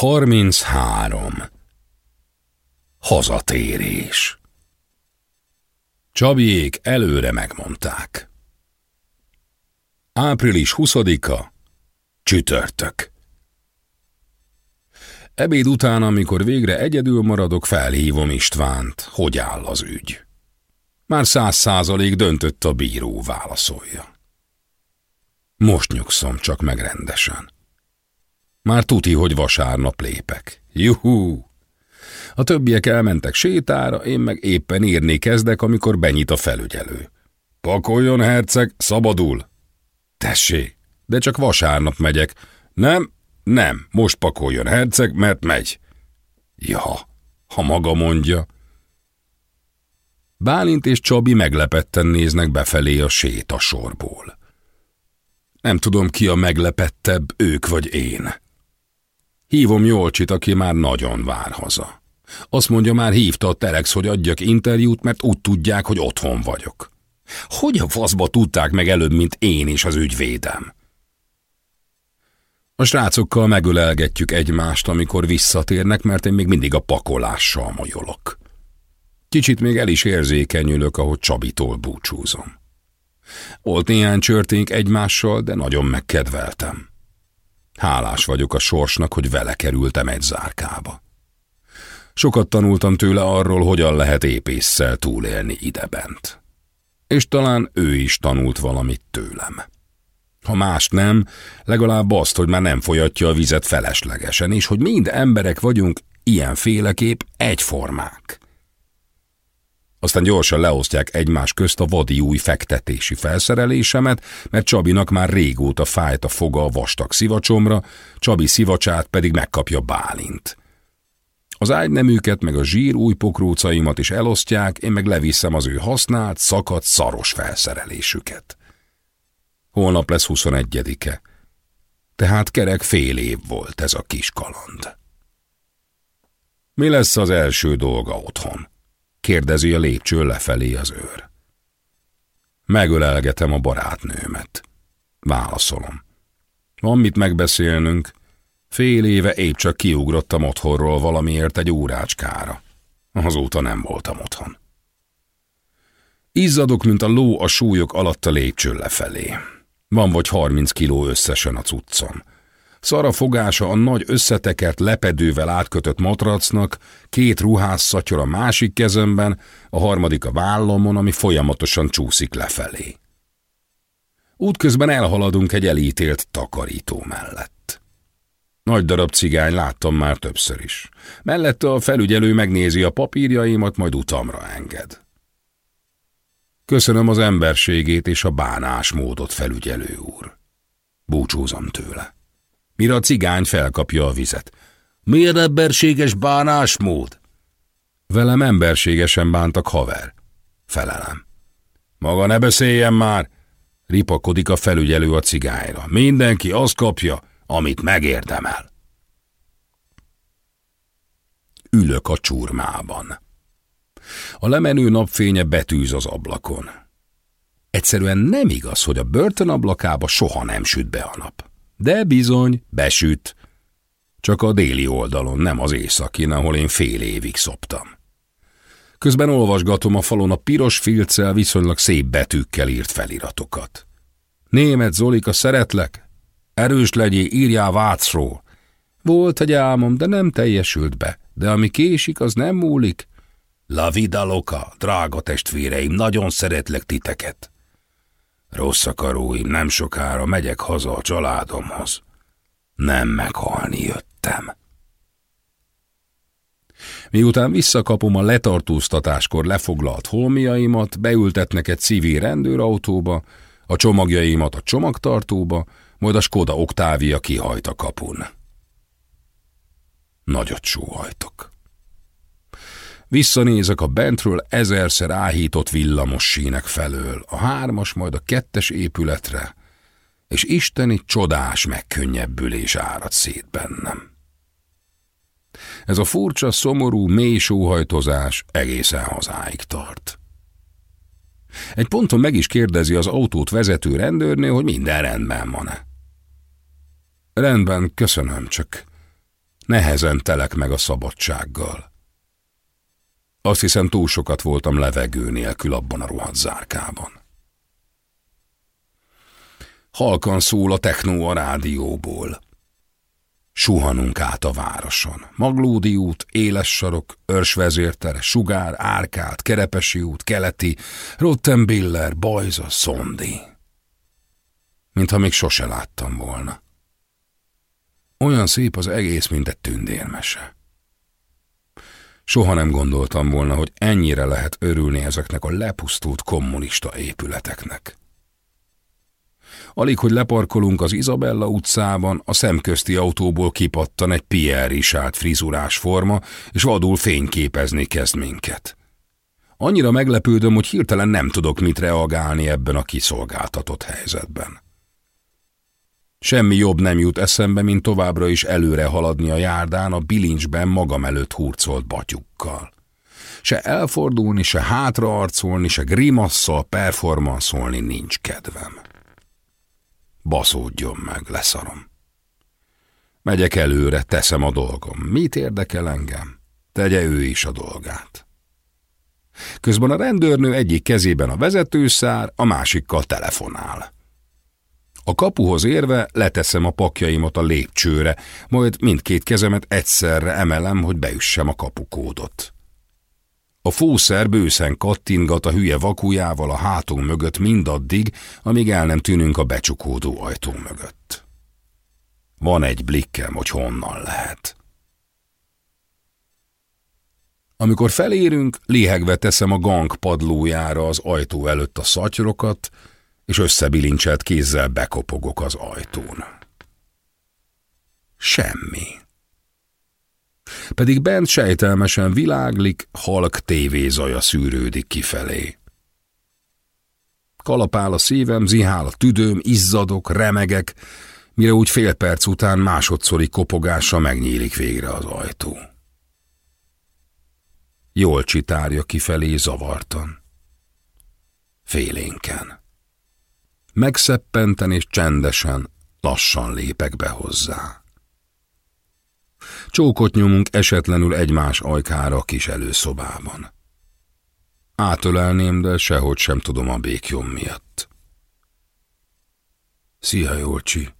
33. Hazatérés Csabiék előre megmondták. Április 20-a, csütörtök. Ebéd után, amikor végre egyedül maradok, felhívom Istvánt, hogy áll az ügy. Már száz százalék döntött a bíró, válaszolja. Most nyugszom csak meg rendesen. Már tuti, hogy vasárnap lépek. Juhú! A többiek elmentek sétára, én meg éppen írni kezdek, amikor benyit a felügyelő. Pakoljon, herceg, szabadul! Tessé, de csak vasárnap megyek. Nem, nem, most pakoljon, herceg, mert megy. Ja, ha maga mondja. Bálint és Csabi meglepetten néznek befelé a sétasorból. Nem tudom, ki a meglepettebb, ők vagy én. Hívom Jolcsit, aki már nagyon vár haza. Azt mondja, már hívta a Telex, hogy adjak interjút, mert úgy tudják, hogy otthon vagyok. Hogy a faszba tudták meg előbb, mint én és az ügyvédem? A srácokkal megölelgetjük egymást, amikor visszatérnek, mert én még mindig a pakolással majolok. Kicsit még el is érzékenyülök, ahogy Csabitól búcsúzom. Volt néhány csörténk egymással, de nagyon megkedveltem. Hálás vagyok a sorsnak, hogy vele kerültem egy zárkába. Sokat tanultam tőle arról, hogyan lehet épésszel túlélni idebent. És talán ő is tanult valamit tőlem. Ha más nem, legalább azt, hogy már nem folyatja a vizet feleslegesen, és hogy mind emberek vagyunk ilyenféleképp egyformák. Aztán gyorsan leosztják egymás közt a vadi új fektetési felszerelésemet, mert Csabinak már régóta fájt a foga a vastag szivacsomra, Csabi szivacsát pedig megkapja Bálint. Az ágyneműket meg a zsír új pokrócaimat is elosztják, én meg leviszem az ő használt, szakadt, szaros felszerelésüket. Holnap lesz 21-e. Tehát kerek fél év volt ez a kis kaland. Mi lesz az első dolga otthon? Kérdezi a lépcső lefelé az őr. Megölelgetem a barátnőmet. Válaszolom. Van mit megbeszélnünk. Fél éve épp csak kiugrottam otthonról valamiért egy órácskára. Azóta nem voltam otthon. Izzadok, mint a ló a súlyok alatt a lépcső lefelé. Van vagy harminc kiló összesen a cuccom. Szara fogása a nagy összetekert lepedővel átkötött matracnak, két ruhásszatyor a másik kezemben, a harmadik a vállamon, ami folyamatosan csúszik lefelé. Útközben elhaladunk egy elítélt takarító mellett. Nagy darab cigány láttam már többször is. Mellette a felügyelő megnézi a papírjaimat, majd utamra enged. Köszönöm az emberségét és a bánásmódot, felügyelő úr. Búcsúzom tőle mire a cigány felkapja a vizet. Miért emberséges bánásmód? Velem emberségesen bántak haver. Felelem. Maga ne beszéljen már! Ripakodik a felügyelő a cigányra. Mindenki azt kapja, amit megérdemel. Ülök a csurmában. A lemenő napfénye betűz az ablakon. Egyszerűen nem igaz, hogy a börtön ablakába soha nem süt be a nap. De bizony, besüt. Csak a déli oldalon, nem az északin, ahol én fél évig szoptam. Közben olvasgatom a falon a piros filccel viszonylag szép betűkkel írt feliratokat. Német Zolika, szeretlek? Erős legyél, írjál Vácról. Volt egy álmom, de nem teljesült be, de ami késik, az nem múlik. La vida loca, drága testvéreim, nagyon szeretlek titeket. Rossz akaróim, nem sokára megyek haza a családomhoz. Nem meghalni jöttem. Miután visszakapom a letartóztatáskor lefoglalt holmiaimat, beültetnek egy civil rendőrautóba, a csomagjaimat a csomagtartóba, majd a Skoda Oktávia kihajt a kapun. Nagyot sóhajtok. Visszanézek a bentről ezerszer áhított villamos sínek felől, a hármas, majd a kettes épületre, és isteni csodás megkönnyebbülés árad szét bennem. Ez a furcsa, szomorú, mély sóhajtozás egészen hazáig tart. Egy ponton meg is kérdezi az autót vezető rendőrné, hogy minden rendben van-e. Rendben, köszönöm, csak Nehezen telek meg a szabadsággal. Azt hiszem túl sokat voltam levegő nélkül abban a rohadt zárkában. Halkan szól a technó a rádióból. Suhanunk át a városon. Maglódi út, Éles sarok, Őrsvezértere, Sugár, Árkád, Kerepesi út, Keleti, Rottenbiller, Bajza, Szondi. Mintha még sose láttam volna. Olyan szép az egész, mint egy tündérmese. Soha nem gondoltam volna, hogy ennyire lehet örülni ezeknek a lepusztult kommunista épületeknek. Alig, hogy leparkolunk az Izabella utcában, a szemközti autóból kipattan egy Pierre Richard frizurás forma, és vadul fényképezni kezd minket. Annyira meglepődöm, hogy hirtelen nem tudok mit reagálni ebben a kiszolgáltatott helyzetben. Semmi jobb nem jut eszembe, mint továbbra is előre haladni a járdán a bilincsben magam előtt hurcolt batyukkal. Se elfordulni, se hátraarcolni, se grimasszal performanszolni nincs kedvem. Baszódjon meg, leszarom. Megyek előre, teszem a dolgom. Mit érdekel engem? Tegye ő is a dolgát. Közben a rendőrnő egyik kezében a vezetőszár, a másikkal telefonál. A kapuhoz érve leteszem a pakjaimat a lépcsőre, majd mindkét kezemet egyszerre emelem, hogy beüssem a kapukódot. A fószer bőszen kattingat a hülye vakujával a hátunk mögött mindaddig, amíg el nem tűnünk a becsukódó ajtó mögött. Van egy blikkem, hogy honnan lehet. Amikor felérünk, léhegve teszem a gang padlójára az ajtó előtt a szatyrokat, és összebilincselt kézzel bekopogok az ajtón. Semmi. Pedig bent sejtelmesen világlik, halk tévézaja szűrődik kifelé. Kalapál a szívem, zihál a tüdőm, izzadok, remegek, mire úgy fél perc után másodszori kopogása megnyílik végre az ajtó. Jól csitárja kifelé zavartan. Félénken. Megszeppenten és csendesen, lassan lépek be hozzá. Csókot nyomunk esetlenül egymás ajkára a kis előszobában. Átölelném, de sehogy sem tudom a békjom miatt. Szia, Jolcsi!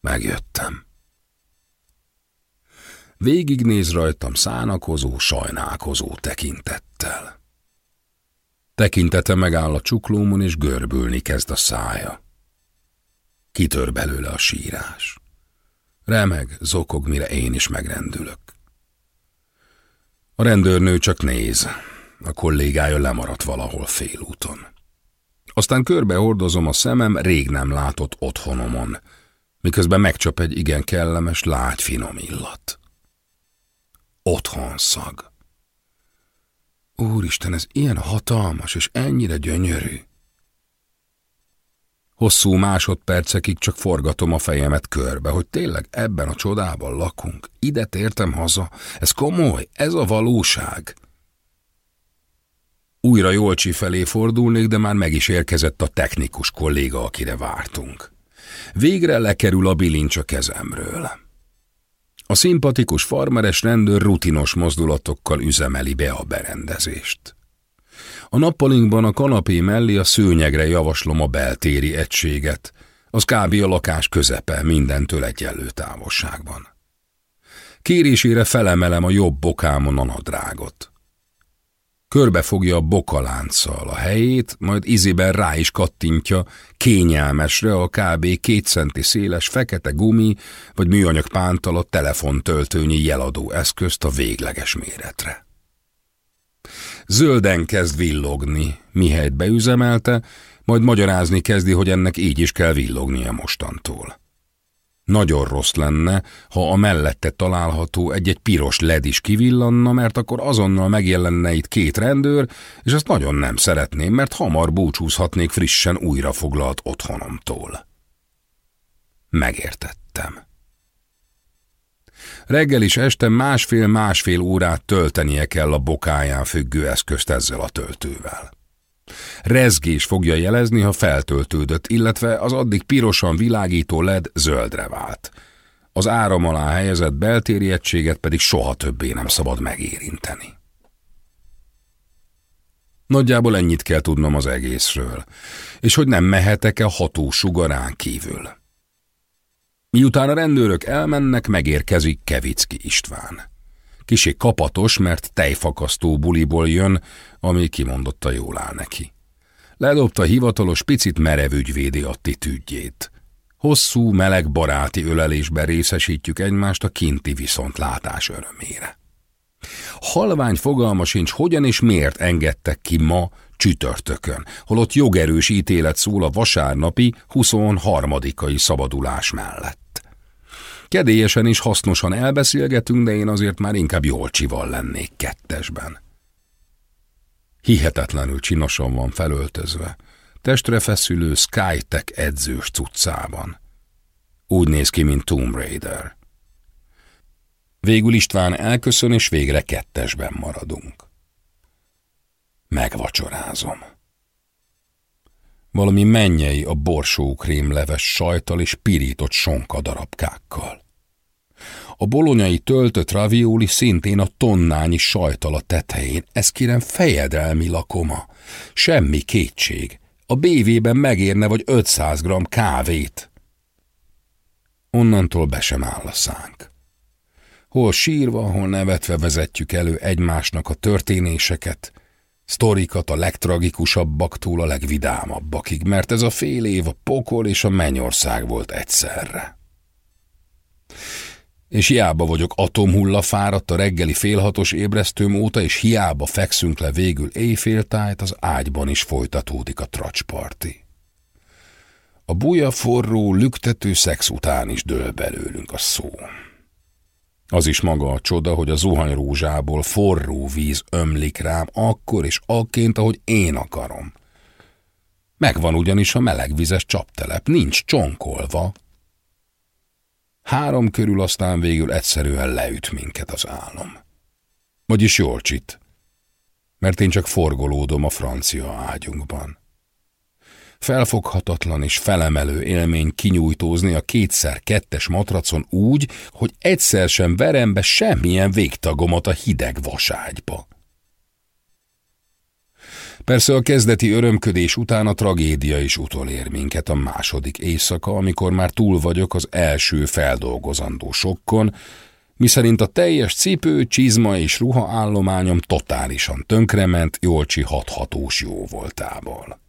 Megjöttem. Végignéz rajtam szánakozó, sajnálkozó tekintettel. Tekintete megáll a csuklómon, és görbülni kezd a szája. Kitör belőle a sírás. Remeg, zokog, mire én is megrendülök. A rendőrnő csak néz. A kollégája lemaradt valahol félúton. Aztán körbe hordozom a szemem rég nem látott otthonomon, miközben megcsap egy igen kellemes, lágy finom illat. Otthonszag. Úristen, ez ilyen hatalmas és ennyire gyönyörű. Hosszú másodpercekig csak forgatom a fejemet körbe, hogy tényleg ebben a csodában lakunk. Ide tértem haza. Ez komoly, ez a valóság. Újra Jolcsi felé fordulnék, de már meg is érkezett a technikus kolléga, akire vártunk. Végre lekerül a bilincs a kezemről. A szimpatikus farmeres rendőr rutinos mozdulatokkal üzemeli be a berendezést. A nappalinkban a kanapé mellé a szőnyegre javaslom a beltéri egységet, az kb. a lakás közepe mindentől egyenlő távolságban. Kérésére felemelem a jobb bokámon a nadrágot. Körbefogja a bokalánccal a helyét, majd iziben rá is kattintja kényelmesre a kb. két centi széles fekete gumi vagy műanyag pántal a telefontöltőnyi jeladó eszközt a végleges méretre. Zölden kezd villogni, mihelyt beüzemelte, majd magyarázni kezdi, hogy ennek így is kell villognia mostantól. Nagyon rossz lenne, ha a mellette található egy-egy piros led is kivillanna, mert akkor azonnal megjelenne itt két rendőr, és azt nagyon nem szeretném, mert hamar búcsúzhatnék frissen újrafoglalt otthonomtól. Megértettem. Reggel is este másfél-másfél órát töltenie kell a bokáján függő eszközt ezzel a töltővel. Rezgés fogja jelezni, ha feltöltődött, illetve az addig pirosan világító led zöldre vált. az áram alá helyezett beltéri egységet pedig soha többé nem szabad megérinteni. Nagyjából ennyit kell tudnom az egészről, és hogy nem mehetek-e ható sugarán kívül. Miután a rendőrök elmennek, megérkezik Kevicki István. Kisé kapatos, mert tejfakasztó buliból jön, ami kimondotta jól áll neki. Ledobta hivatalos, picit merev ügyvédi attitűdjét. Hosszú, meleg baráti ölelésben részesítjük egymást a kinti viszontlátás örömére. Halvány fogalma sincs, hogyan és miért engedtek ki ma csütörtökön, holott jogerős ítélet szól a vasárnapi 23-ai szabadulás mellett. Kedélyesen és hasznosan elbeszélgetünk, de én azért már inkább Jolcsival lennék kettesben. Hihetetlenül csinosan van felöltözve, testre feszülő Skytech edzős cuccában. Úgy néz ki, mint Tomb Raider. Végül István elköszön, és végre kettesben maradunk. Megvacsorázom. Valami mennyei a borsókrémleves sajtal és pirított sonka darabkákkal. A bolonyai töltött ravioli szintén a tonnányi sajtal a tetején, ez kérem fejedelmi lakoma. Semmi kétség. A BV-ben megérne vagy 500 g kávét. Onnantól be sem áll a szánk. Hol sírva, hol nevetve vezetjük elő egymásnak a történéseket, sztorikat a legtragikusabbaktól a legvidámabbakig, mert ez a fél év a pokol és a mennyország volt egyszerre. És hiába vagyok atomhulla fáradt a reggeli félhatos ébresztőm óta, és hiába fekszünk le végül éjféltájt, az ágyban is folytatódik a tracsparti. A buja forró, lüktető szex után is dől belőlünk a szó. Az is maga a csoda, hogy a zuhanyrózsából forró víz ömlik rám akkor és akként, ahogy én akarom. Megvan ugyanis a melegvizes csaptelep, nincs csonkolva. Három körül aztán végül egyszerűen leüt minket az álom. Vagyis jól csit, mert én csak forgolódom a francia ágyunkban. Felfoghatatlan és felemelő élmény kinyújtózni a kétszer kettes matracon úgy, hogy egyszer sem verem be semmilyen végtagomat a hideg vaságyba. Persze a kezdeti örömködés után a tragédia is utolér minket a második éjszaka, amikor már túl vagyok az első feldolgozandó sokkon, miszerint a teljes cipő, csizma és ruhaállományom totálisan tönkrement Jolcsi hathatós jó voltából.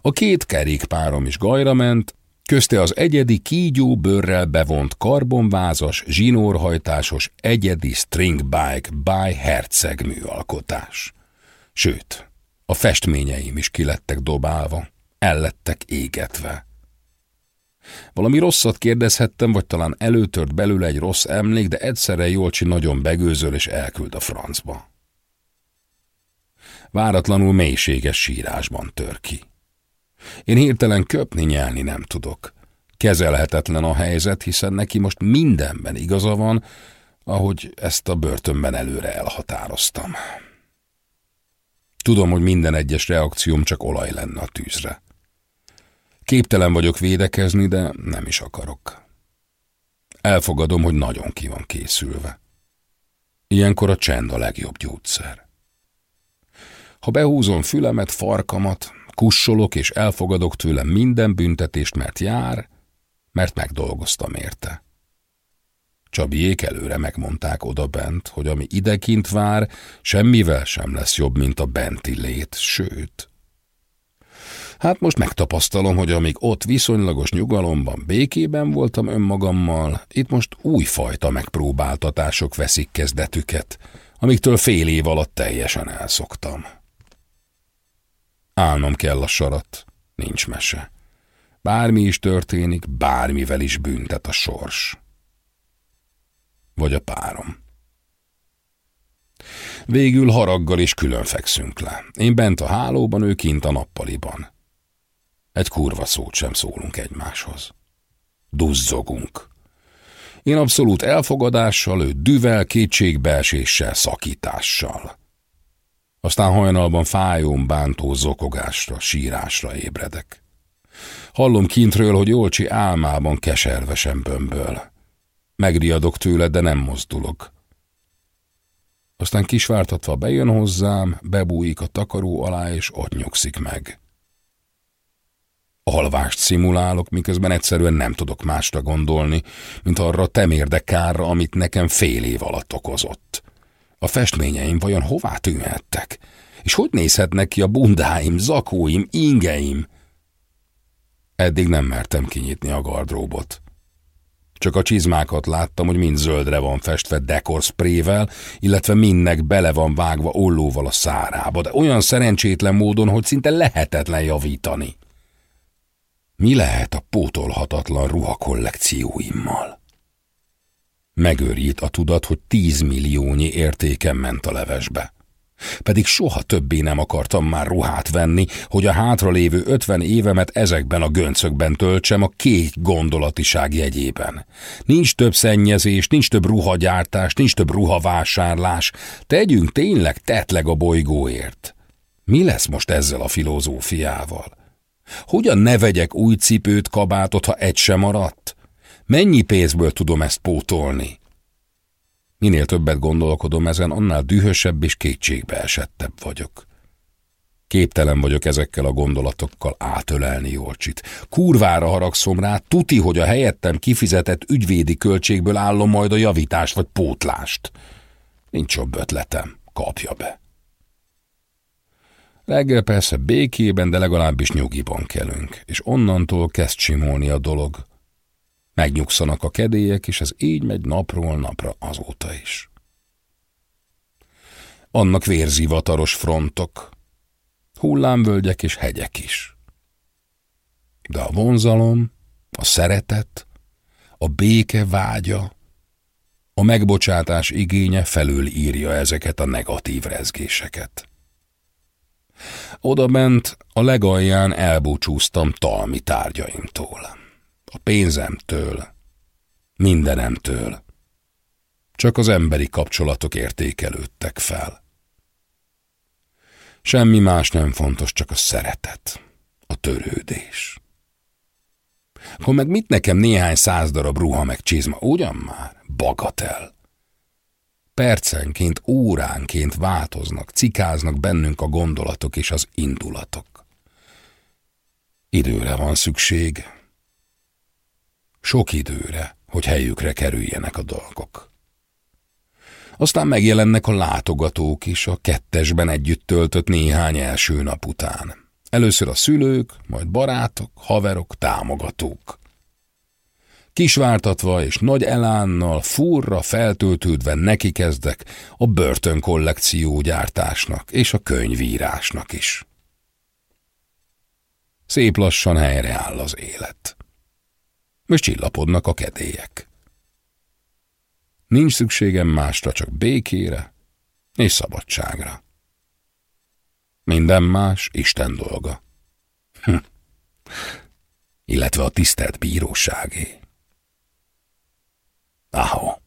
A két kerékpárom is gajra ment, közte az egyedi kígyó bőrrel bevont karbonvázas, zsinórhajtásos egyedi string bike by Herceg műalkotás. Sőt, a festményeim is kilettek dobálva, ellettek égetve. Valami rosszat kérdezhettem, vagy talán előtört belőle egy rossz emlék, de egyszerre Jolcsi nagyon begőzöl és elküld a francba. Váratlanul mélységes sírásban tör ki. Én hirtelen köpni nyelni nem tudok. Kezelhetetlen a helyzet, hiszen neki most mindenben igaza van, ahogy ezt a börtönben előre elhatároztam. Tudom, hogy minden egyes reakcióm csak olaj lenne a tűzre. Képtelen vagyok védekezni, de nem is akarok. Elfogadom, hogy nagyon ki van készülve. Ilyenkor a csend a legjobb gyógyszer. Ha behúzom fülemet, farkamat, kussolok és elfogadok tőle minden büntetést, mert jár, mert megdolgoztam érte. Csabiék előre megmondták oda bent, hogy ami idekint vár, semmivel sem lesz jobb, mint a benti lét, sőt. Hát most megtapasztalom, hogy amíg ott viszonylagos nyugalomban, békében voltam önmagammal, itt most újfajta megpróbáltatások veszik kezdetüket, amiktől fél év alatt teljesen elszoktam. Állnom kell a sarat, nincs mese. Bármi is történik, bármivel is büntet a sors. Vagy a párom. Végül haraggal is külön fekszünk le. Én bent a hálóban, ő kint a nappaliban. Egy kurva szót sem szólunk egymáshoz. Duzzogunk. Én abszolút elfogadással, ő düvel, kétségbeeséssel, szakítással. Aztán hajnalban fájón bántó zokogásra, sírásra ébredek. Hallom kintről, hogy Olcsi álmában keservesen bömböl. Megriadok tőle, de nem mozdulok. Aztán kisvártatva bejön hozzám, bebújik a takaró alá, és ott nyugszik meg. Alvást szimulálok, miközben egyszerűen nem tudok másra gondolni, mint arra a temérdekárra, amit nekem fél év alatt okozott. A festményeim vajon hová tűnhettek? És hogy nézhetnek ki a bundáim, zakóim, ingeim? Eddig nem mertem kinyitni a gardróbot. Csak a csizmákat láttam, hogy mind zöldre van festve dekorszprével, illetve mindnek bele van vágva ollóval a szárába, de olyan szerencsétlen módon, hogy szinte lehetetlen javítani. Mi lehet a pótolhatatlan ruhakollekcióimmal? Megőrít a tudat, hogy tízmilliónyi értéken ment a levesbe. Pedig soha többé nem akartam már ruhát venni, hogy a hátralévő ötven évemet ezekben a göncökben töltsem a kék gondolatiság jegyében. Nincs több szennyezés, nincs több ruhagyártás, nincs több ruhavásárlás. Tegyünk tényleg tetleg a bolygóért. Mi lesz most ezzel a filozófiával? Hogyan ne vegyek új cipőt, kabátot, ha egy sem maradt? Mennyi pénzből tudom ezt pótolni? Minél többet gondolkodom ezen, annál dühösebb és kétségbe esettebb vagyok. Képtelen vagyok ezekkel a gondolatokkal átölelni Jolcsit. Kurvára haragszom rá, tuti, hogy a helyettem kifizetett ügyvédi költségből állom majd a javítást vagy pótlást. Nincs jobb ötletem, kapja be. Reggel persze békében, de legalábbis nyugiban kelünk, és onnantól kezd simolni a dolog. Megnyugszanak a kedélyek, és ez így megy napról napra azóta is. Annak vérzivataros frontok, hullámvölgyek és hegyek is. De a vonzalom, a szeretet, a béke vágya, a megbocsátás igénye felül írja ezeket a negatív rezgéseket. Oda bent a legalján elbúcsúztam talmi tárgyaimtól a pénzemtől, mindenemtől. Csak az emberi kapcsolatok értékelődtek fel. Semmi más nem fontos, csak a szeretet, a törődés. Akkor meg mit nekem néhány száz darab ruha meg csizma, ugyan már? Bagatel. Percenként, óránként változnak, cikáznak bennünk a gondolatok és az indulatok. Időre van szükség, sok időre, hogy helyükre kerüljenek a dolgok. Aztán megjelennek a látogatók is a kettesben együtt töltött néhány első nap után. Először a szülők, majd barátok, haverok, támogatók. Kisvártatva és nagy elánnal, furra feltöltődve neki kezdek a börtönkollekció gyártásnak és a könyvírásnak is. Szép lassan helyreáll az élet és csillapodnak a kedélyek. Nincs szükségem másra, csak békére és szabadságra. Minden más Isten dolga. Hm. Illetve a tisztelt bíróságé. Ahó.